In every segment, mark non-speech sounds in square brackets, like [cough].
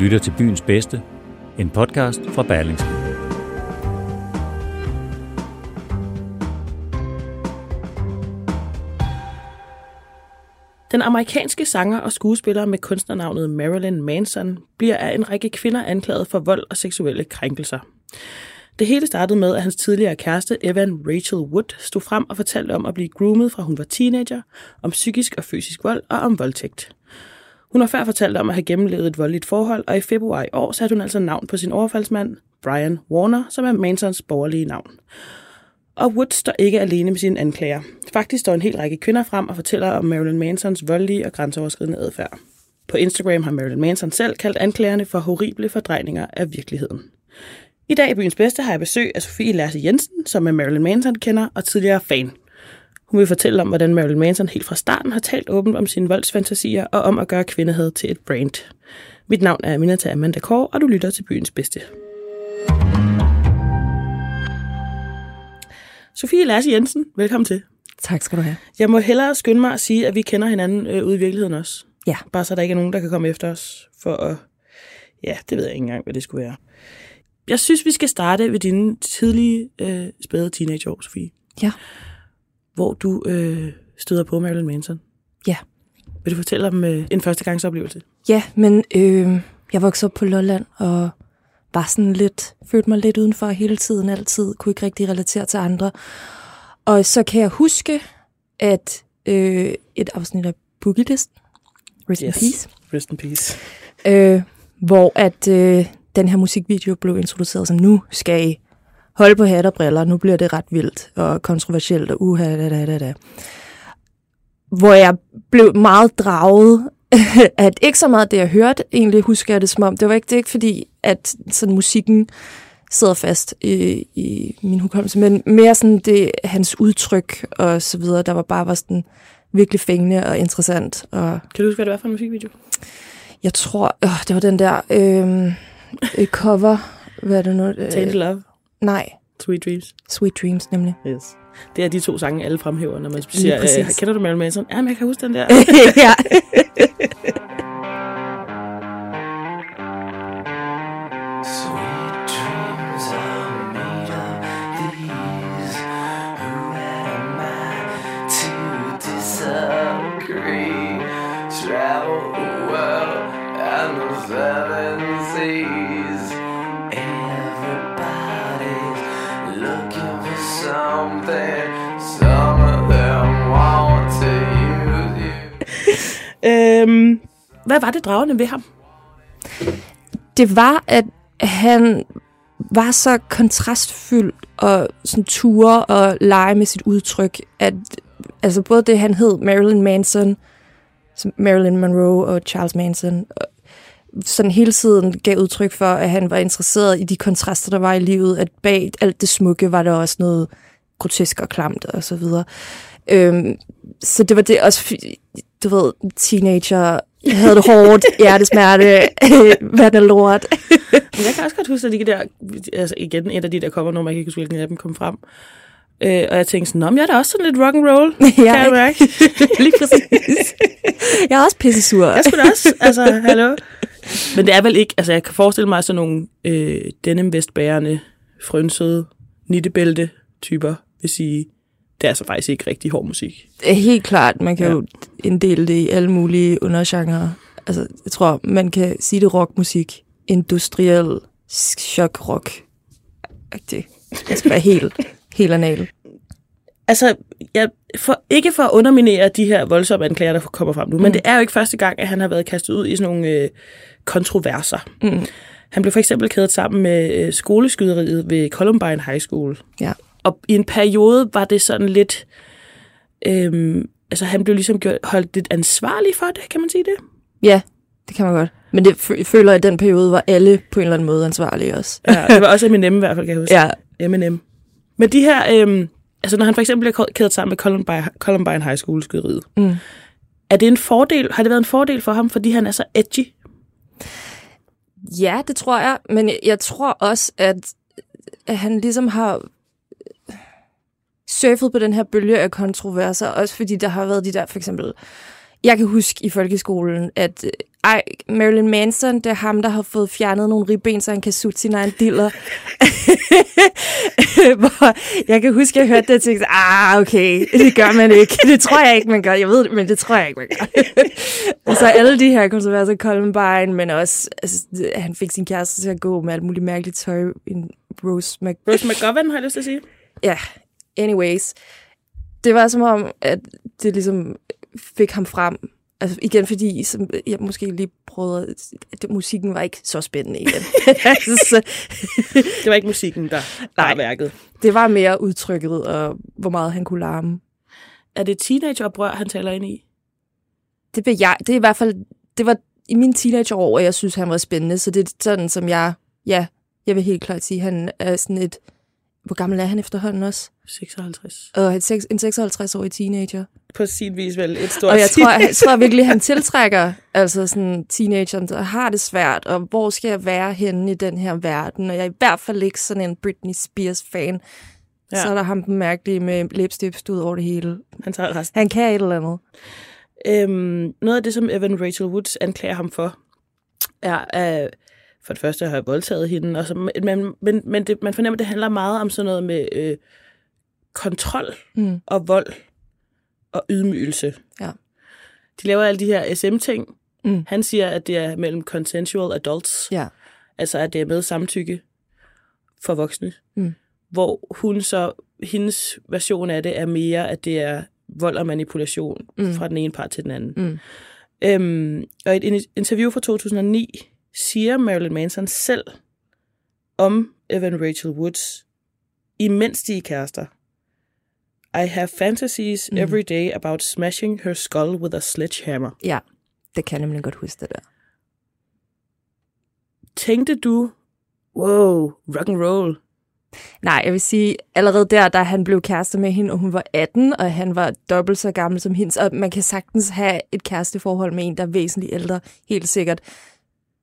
lytter til Byens Bedste, en podcast fra Berlingske. Den amerikanske sanger og skuespiller med kunstnernavnet Marilyn Manson bliver af en række kvinder anklaget for vold og seksuelle krænkelser. Det hele startede med, at hans tidligere kæreste Evan Rachel Wood stod frem og fortalte om at blive groomet fra hun var teenager, om psykisk og fysisk vold og om voldtægt. Hun har før fortalt om at have gennemlevet et voldeligt forhold, og i februar i år satte hun altså navn på sin overfaldsmand, Brian Warner, som er Mansons borgerlige navn. Og Wood står ikke alene med sine anklager. Faktisk står en hel række kvinder frem og fortæller om Marilyn Mansons voldelige og grænseoverskridende adfærd. På Instagram har Marilyn Manson selv kaldt anklagerne for horrible fordrejninger af virkeligheden. I dag i Byens Bedste har jeg besøg af Sofie Lasse Jensen, som er Marilyn Manson kender og tidligere fan. Hun vil fortælle om, hvordan Marilyn Manson helt fra starten har talt åbent om sine voldsfantasier og om at gøre kvindehed til et brand. Mit navn er Aminata Amanda Kåre, og du lytter til Byens Bedste. Sofie Lasse Jensen, velkommen til. Tak skal du have. Jeg må hellere skynde mig at sige, at vi kender hinanden øh, ude i virkeligheden også. Ja. Bare så der ikke er nogen, der kan komme efter os for at... Ja, det ved jeg ikke engang, hvad det skulle være. Jeg synes, vi skal starte ved dine tidlige øh, spæde teenageår, Sofie. Ja. Hvor du øh, støder på Marilyn Manson. Ja. Vil du fortælle om øh, en førstegangsoplevelse? Ja, men øh, jeg voksede op på Lolland og var sådan lidt, følte mig lidt udenfor hele tiden, altid, kunne ikke rigtig relatere til andre. Og så kan jeg huske, at øh, et afsnit af Boogie List, Rest yes. in Peace, Rest in peace. øh, hvor at øh, den her musikvideo blev introduceret som, nu skal I holde på hat og briller, nu bliver det ret vildt og kontroversielt og uha, da, da, da, da. Hvor jeg blev meget draget [laughs] at ikke så meget det, jeg hørte, egentlig husker jeg det som om, det var ikke, det ikke fordi, at sådan musikken sidder fast i, i min hukommelse, men mere sådan det, hans udtryk og så videre, der var bare var sådan virkelig fængende og interessant. Og Kan du huske, hvad det var for en musikvideo? jeg tror, øh, det var den der øh, cover, hvad er det nu? Øh, Tainted Love, nej, Sweet Dreams. Sweet Dreams nemlig. Yes. Det er de to sange, alle fremhæver, når man siger, øh, kender du Marilyn Manson? Ja, men jeg kan huske den der. [laughs] ja. Sweet dreams are øhm, hvad var det dragende ved ham? det var, at han var så kontrastfyldt og sådan ture og lege med sit udtryk, at altså både det, han hed Marilyn Manson, som Marilyn Monroe og Charles Manson, og sådan hele tiden gav udtryk for, at han var interesseret i de kontraster, der var i livet, at bag alt det smukke var der også noget grotesk og klamt og så videre. Øhm, så det var det også, du ved, teenager, havde det hårdt, [laughs] hjertesmerte, [laughs] hvad er lort. [laughs] Men jeg kan også godt huske, at de der, altså igen, et af de der kommer når man kan ikke huske, hvilken af dem kom frem. Øh, og jeg tænkte sådan, om jeg er da også sådan lidt rock and roll, kan Ja, jeg ikke? Lige præcis. Jeg er også pisse sur. Jeg skulle også, altså, hallo. Men det er vel ikke, altså jeg kan forestille mig sådan nogle øh, denim vestbærende, frønsede, nittebælte typer, vil sige, det er altså faktisk ikke rigtig hård musik. Helt klart, man kan Ja. jo inddele det i alle mulige undergenre. Altså, jeg tror, man kan sige det rockmusik, industriel chok-rock. Det skal være helt, [laughs] helt anal. Altså, jeg, for, ikke for at underminere de her voldsomme anklager, der kommer frem nu, mm. men det er jo ikke første gang, at han har været kastet ud i sådan nogle øh, kontroverser. Mm. Han blev for eksempel kædet sammen med øh, skoleskyderiet ved Columbine High School. Ja. Og i en periode var det sådan lidt... Øhm, altså han blev ligesom gjort, holdt lidt ansvarlig for det, kan man sige det? Ja, det kan man godt. Men det fø- føler, at i den periode var alle på en eller anden måde ansvarlige også. Ja, det var [laughs] også Eminem i hvert fald, kan jeg huske. Ja, Eminem. Men de her... Øhm, altså når han for eksempel bliver kædet sammen med Columbine, Columbine High School skyderiet, Mm. er det en fordel? Har det været en fordel for ham, fordi han er så edgy? Ja, det tror jeg. Men jeg, jeg tror også, at, at han ligesom har surfet på den her bølge af kontroverser, også fordi der har været de der, for eksempel, jeg kan huske i folkeskolen, at øh, ej, Marilyn Manson, det er ham, der har fået fjernet nogle ribben, så han kan sutte sin egen diller. [laughs] Hvor jeg kan huske, at jeg hørte det og tænkte, ah, okay, det gør man ikke. Det tror jeg ikke, man gør. Jeg ved det, men det tror jeg ikke, man gør. og så alle de her kontroverser, Columbine, men også, altså, han fik sin kæreste til at gå med alt muligt mærkeligt tøj. En Rose Mc... Rose McGovern, har jeg lyst til at sige. Ja, anyways. Det var som om, at det ligesom fik ham frem. Altså igen, fordi som jeg måske lige prøvede, at musikken var ikke så spændende igen. [laughs] altså, Det var ikke musikken, der var værket. det var mere udtrykket, og hvor meget han kunne larme. Er det teenageoprør, han taler ind i? Det, vil jeg, det er i hvert fald, det var i mine teenageår, og jeg synes, han var spændende, så det er sådan, som jeg, ja, jeg vil helt klart sige, han er sådan et, hvor gammel er han efterhånden også? 56. Og en seks- en 56-årig teenager. På sin vis vel et stort Og jeg tror, jeg tror virkelig, han tiltrækker altså sådan teenageren, der har det svært, og hvor skal jeg være henne i den her verden? Og jeg er i hvert fald ikke sådan en Britney Spears-fan. Ja. Så er der ham den mærkelige med læbstift ud over det hele. han tager resten. Han kan et eller andet. Øhm, noget af det, som Evan Rachel Woods anklager ham for, er at for det første have voldtaget hende, og så, men, men, men det, man fornemmer, at det handler meget om sådan noget med øh, kontrol Mm. og vold og ydmygelse. Ja. De laver alle de her SM-ting. Mm. Han siger, at det er mellem consensual adults, Ja. altså at det er med samtykke for voksne. Mm. Hvor hun så, hendes version af det er mere, at det er vold og manipulation Mm. fra den ene part til den anden. Mm. Øhm, og et interview fra 2009 siger Marilyn Manson selv om Evan Rachel Woods, imens de er kærester. I have fantasies Mhm. every day about smashing her skull with a sledgehammer. Ja, det kan jeg nemlig godt huske det der. Tænkte du, wow, rock and roll. Nej, jeg vil sige, allerede der, da han blev kæreste med hende, og hun var 18, og han var dobbelt så gammel som hendes, og man kan sagtens have et kæresteforhold med en, der er væsentligt ældre, helt sikkert.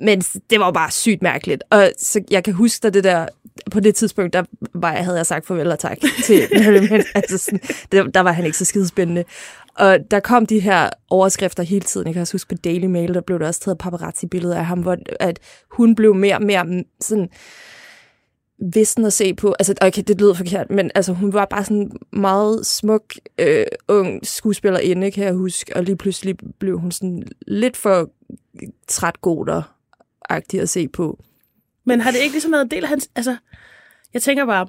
Men det var bare sygt mærkeligt. Og så jeg kan huske, da det der, på det tidspunkt, der var, jeg, havde jeg sagt farvel og tak til [laughs] Manson. altså sådan, der, der var han ikke så skidespændende. Og der kom de her overskrifter hele tiden. Jeg kan også huske på Daily Mail, der blev der også taget paparazzi-billeder af ham, hvor at hun blev mere og mere sådan vissen at se på. Altså, okay, det lyder forkert, men altså, hun var bare sådan meget smuk, øh, ung skuespillerinde, kan jeg huske, og lige pludselig blev hun sådan lidt for træt goder agtig at se på. Men har det ikke ligesom været en del af hans... Altså, jeg tænker bare,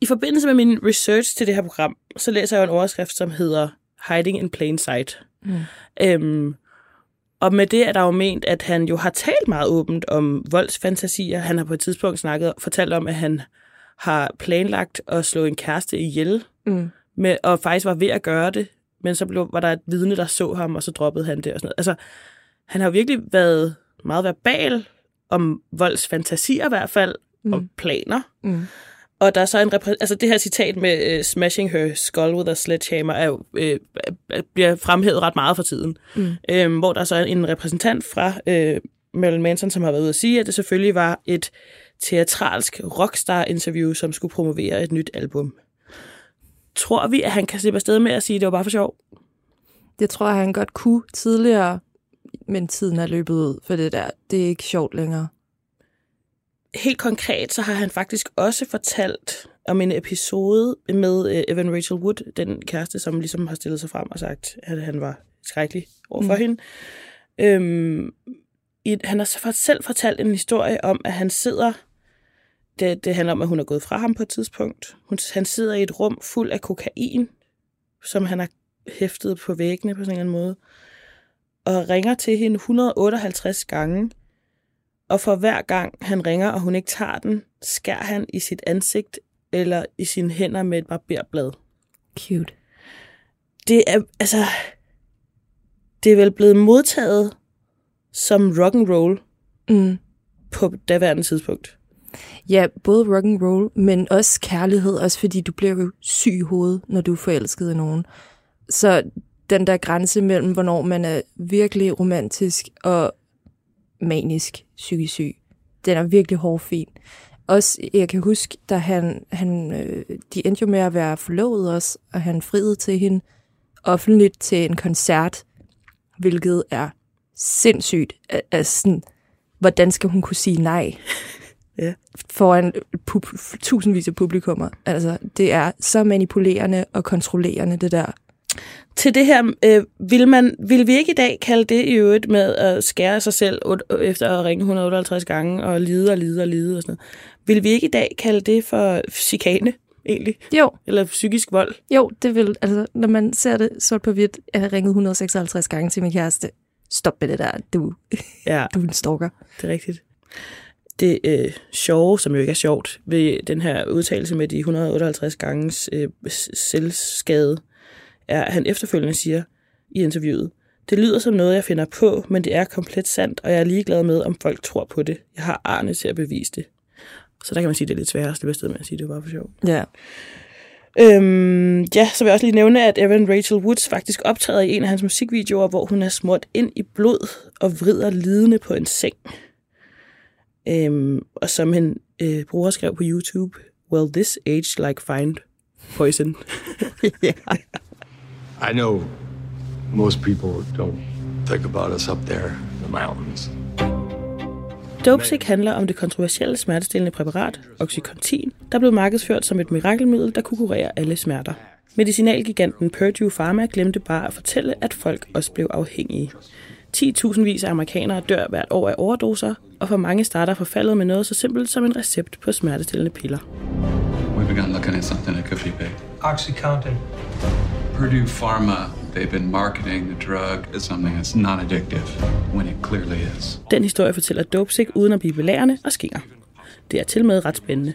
i forbindelse med min research til det her program, så læser jeg en overskrift, som hedder Hiding in Plain Sight. Mm. Øhm, og med det er der jo ment, at han jo har talt meget åbent om voldsfantasier. Han har på et tidspunkt snakket, fortalt om, at han har planlagt at slå en kæreste ihjel, Mm. med, og faktisk var ved at gøre det, men så blev, var der et vidne, der så ham, og så droppede han det og sådan noget. Altså, han har virkelig været meget verbal om voldsfantasier i hvert fald, mm. og planer. Mm. Og der er så en repræ- altså det her citat med uh, smashing her skull with a sledgehammer er jo, øh, bliver fremhævet ret meget for tiden. Mm. Øhm, hvor der er så en repræsentant fra øh, Marilyn Manson, som har været ude at sige, at det selvfølgelig var et teatralsk rockstar-interview, som skulle promovere et nyt album. Tror vi, at han kan slippe afsted med at sige, at det var bare for sjov? Det tror jeg, han godt kunne tidligere, men tiden er løbet ud for det der. Det er ikke sjovt længere. Helt konkret, så har han faktisk også fortalt om en episode med øh, Evan Rachel Wood, den kæreste, som ligesom har stillet sig frem og sagt, at han var skrækkelig overfor mm. hende. Øhm, i, han har selv fortalt en historie om, at han sidder... Det, det handler om, at hun er gået fra ham på et tidspunkt. Hun, han sidder i et rum fuld af kokain, som han har hæftet på væggene på sådan en eller anden måde, og ringer til hende 158 gange, og for hver gang han ringer, og hun ikke tager den, skærer han i sit ansigt eller i sine hænder med et barberblad. Cute. Det er, altså, det er vel blevet modtaget som rock and roll Mm. på daværende tidspunkt. Ja, både rock and roll, men også kærlighed, også fordi du bliver jo syg i hovedet, når du er forelsket i nogen. Så den der grænse mellem, hvornår man er virkelig romantisk og manisk psykisk syg, den er virkelig hårfin. Også, jeg kan huske, da han, han øh, de endte jo med at være forlovet også, og han friede til hende offentligt til en koncert, hvilket er sindssygt. Al- Altså, sådan, hvordan skal hun kunne sige nej? [laughs] Ja. Foran pub- tusindvis af publikummer. Altså, det er så manipulerende og kontrollerende, det der. Til det her, øh, vil, man, vil vi ikke i dag kalde det i øvrigt med at skære sig selv efter at ringe 158 gange og lide og lide og lide og sådan noget. Vil vi ikke i dag kalde det for chikane, egentlig? Jo, Eller psykisk vold? jo, det vil, altså, når man ser det sort på hvidt, jeg har ringet 156 gange til min kæreste. Stop med det der, du, Ja, [laughs] du er en stalker. det er rigtigt. Det øh, sjove, som jo ikke er sjovt, ved den her udtalelse med de 158 ganges øh, selvskade, er, at han efterfølgende siger i interviewet, det lyder som noget, jeg finder på, men det er komplet sandt, og jeg er ligeglad med, om folk tror på det. Jeg har Arne til at bevise det. Så der kan man sige, at det er lidt sværere at slippe afsted med at sige, at det var bare for sjov. Ja. Øhm, ja, så vil jeg også lige nævne, at Evan Rachel Woods faktisk optræder i en af hans musikvideoer, hvor hun er smurt ind i blod og vrider lidende på en seng. Øhm, og som en øh, bruger skrev på YouTube, Well, this age like find poison. [laughs] I know most people don't think about us up there in the mountains. Dopesick handler om det kontroversielle smertestillende præparat, Oxycontin, der blev markedsført som et mirakelmiddel, der kunne kurere alle smerter. Medicinalgiganten Purdue Pharma glemte bare at fortælle, at folk også blev afhængige. 10.000 vis af amerikanere dør hvert år af overdoser, og for mange starter forfaldet med noget så simpelt som en recept på smertestillende piller. We begun looking at something that could be big. OxyContin. Purdue Pharma, they've been marketing the drug as something that's non addictive when it clearly is. Den historie fortæller Dopesick uden at blive belærende og skinger. Det er til med ret spændende.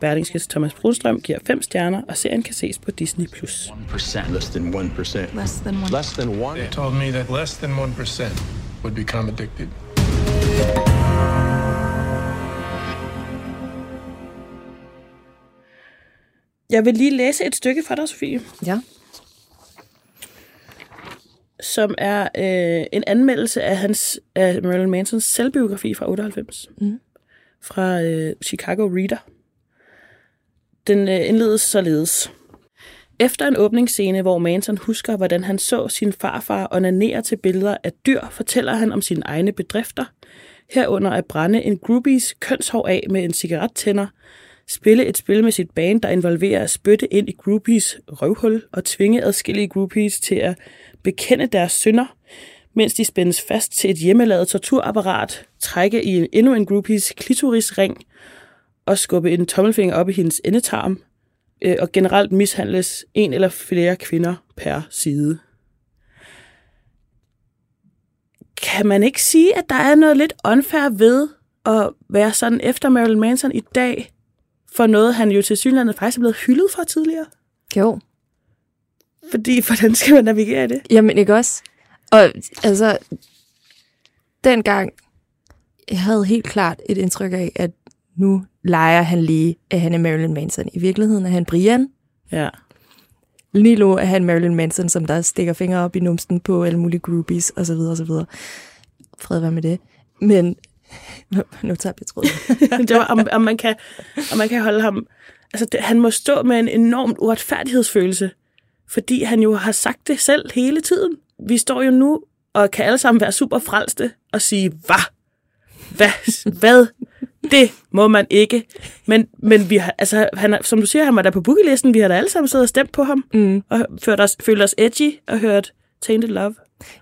Berlingskes Thomas Brunstrøm giver 5 stjerner, og serien kan ses på Disney+. Plus. Less than 1%. Less than one. Less than 1? They told me that less than 1% would become addicted. Jeg vil lige læse et stykke for dig, Sofie. Ja. Som er øh, en anmeldelse af hans af Marilyn Mansons selvbiografi fra 98. Mhm. Fra øh, Chicago Reader. Den øh, indledes således. Efter en åbningsscene, hvor Manson husker, hvordan han så sin farfar onanere til billeder af dyr, fortæller han om sine egne bedrifter, herunder at brænde en groupies kønshår af med en cigarettænder, spille et spil med sit band, der involverer at spytte ind i groupies røvhul og tvinge adskillige groupies til at bekende deres synder, mens de spændes fast til et hjemmelavet torturapparat, trække i en, endnu en groupies klitorisring og skubbe en tommelfinger op i hendes endetarm, øh, og generelt mishandles en eller flere kvinder per side. Kan man ikke sige, at der er noget lidt unfair ved at være sådan efter Marilyn Manson i dag, for noget, han jo til synligheden faktisk er blevet hyldet for tidligere? Jo. Fordi, hvordan skal man navigere i det? Jamen, ikke også? Og altså, dengang, jeg havde helt klart et indtryk af, at nu leger han lige, at han er Marilyn Manson. I virkeligheden er han Brian. Ja. Lige nu er han Marilyn Manson, som der stikker fingre op i numsten på alle mulige groupies, og så videre, og så videre. Fred være med det. Men, [laughs] nu tager jeg tråden. [laughs] det var, om, om, man kan, om man kan holde ham... Altså, det, han må stå med en enorm uretfærdighedsfølelse, fordi han jo har sagt det selv hele tiden. Vi står jo nu og kan alle sammen være super frelste og sige, hvad? Hvad? Hvad? Det må man ikke. Men, men vi har, altså, han, som du siger, han var der på bookielisten. Vi har da alle sammen siddet og stemt på ham. Mm. Og følt os, følt os edgy og hørt Tainted Love.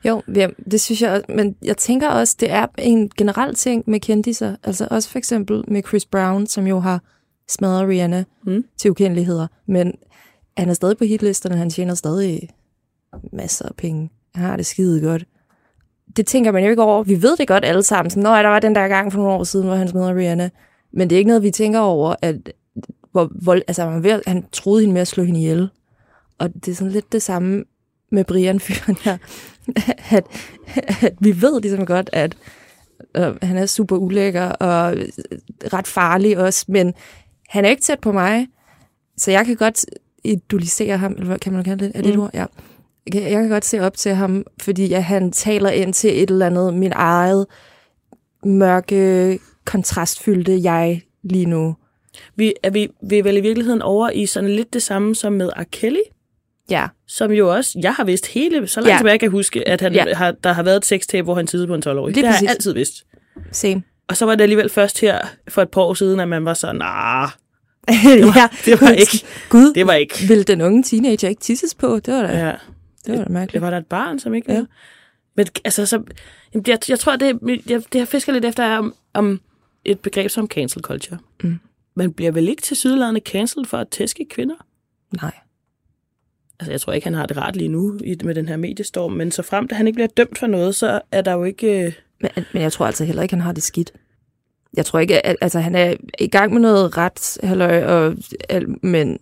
Jo, ja, det synes jeg også. Men jeg tænker også, det er en generel ting med kendiser. Altså også for eksempel med Chris Brown, som jo har smadret Rihanna Mm. til ukendeligheder. Men han er stadig på hitlisterne, han tjener stadig masser af penge. Han har det skide godt. det tænker man jo ikke over. Vi ved det godt alle sammen. Sådan, Nå, der var den der gang for nogle år siden, hvor han smed Rihanna. Men det er ikke noget, vi tænker over, at hvor, vold, altså, han, ved, han troede hende med at slå hende ihjel. Og det er sådan lidt det samme med Brian fyren her. [laughs] at, at vi ved ligesom godt, at øh, han er super ulækker og ret farlig også, men han er ikke tæt på mig, så jeg kan godt idolisere ham, eller hvad kan man kalde det? Er det Mm. et ord? Ja. Jeg kan- godt se op til ham, fordi at han taler ind til et eller andet, min eget mørke, kontrastfyldte jeg lige nu. Vi, er vi, vi er vel i virkeligheden over i sådan lidt det samme som med R. Kelly, Ja, som jo også, jeg har vidst hele, så langt ja. Tilbage jeg kan huske, at han, ja. Har, der har været et sextape, hvor han tidsede på en 12-årig. Lige Det har jeg altid vidst. same. Og så var det alligevel først her for et par år siden, at man var sådan, nah, [laughs] ja, [laughs] det var ikke, Gud, det var ikke. vil den unge teenager ikke tisses på? Det var da, ja. Det var da det mærkeligt. var der et barn, som ikke Ja. ja. Men altså, så, jamen, jeg, jeg tror, det, jeg, det jeg fisker lidt efter, er om, om et begreb som cancel culture. Mm. Man bliver vel ikke til sydlandet cancelled for at tæske kvinder? Nej. Altså, jeg tror ikke, han har det rart lige nu med den her mediestorm, men så frem til han ikke bliver dømt for noget, så er der jo ikke... øh, Men, men jeg tror altså heller ikke, han har det skidt. Jeg tror ikke, at altså, han er i gang med noget ret, halløj, og, men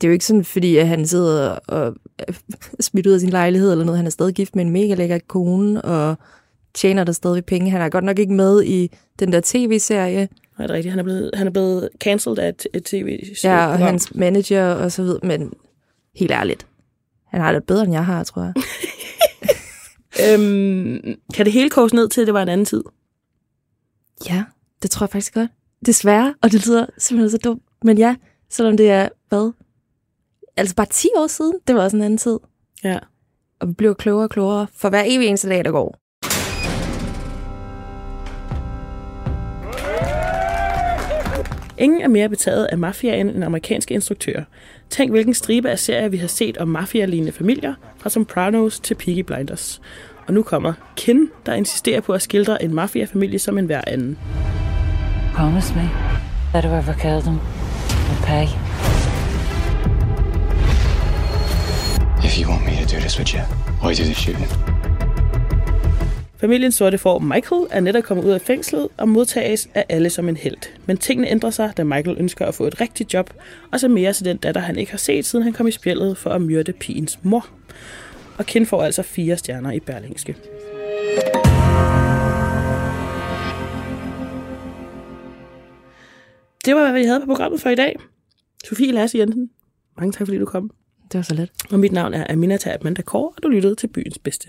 det er jo ikke sådan, fordi at han sidder og er smidt ud af sin lejlighed eller noget. Han er stadig gift med en mega lækker kone, og tjener der stadig penge. Han er godt nok ikke med i den der tv-serie. Nej, det er rigtigt. Han er blevet, han er blevet cancelled af et, et tv Ja, og hans manager og så videre, men helt ærligt. Han har det bedre, end jeg har, tror jeg. [laughs] Øhm, kan det hele koges ned til, at det var en anden tid? Ja, det tror jeg faktisk godt. Desværre, og det lyder simpelthen så dumt. Men ja, selvom det er, hvad? Altså bare 10 år siden, det var også en anden tid. Ja. Og vi bliver klogere og klogere for hver evig eneste dag, der går. Ingen er mere betaget af mafiaen end amerikanske instruktører. Tænk, hvilken stribe af serier vi har set om mafia-lignende familier, fra Sopranos til Peaky Blinders. Og nu kommer Kin, der insisterer på at skildre en mafia-familie som en hver anden. Promise me that whoever killed him will pay. If you want me to do this with you, why do the shooting? Familien sorte får Michael er netop kommet ud af fængslet og modtages af alle som en held. Men tingene ændrer sig, da Michael ønsker at få et rigtigt job, og så mere til den datter, han ikke har set, siden han kom i spjældet for at myrde pigens mor. Og Ken får altså fire stjerner i Berlingske. Det var, hvad vi havde på programmet for i dag. Sofie Lasse Jensen, mange tak fordi du kom. Det var så let. Og mit navn er Aminata Amanda Kåre, og du lyttede til Byens Bedste.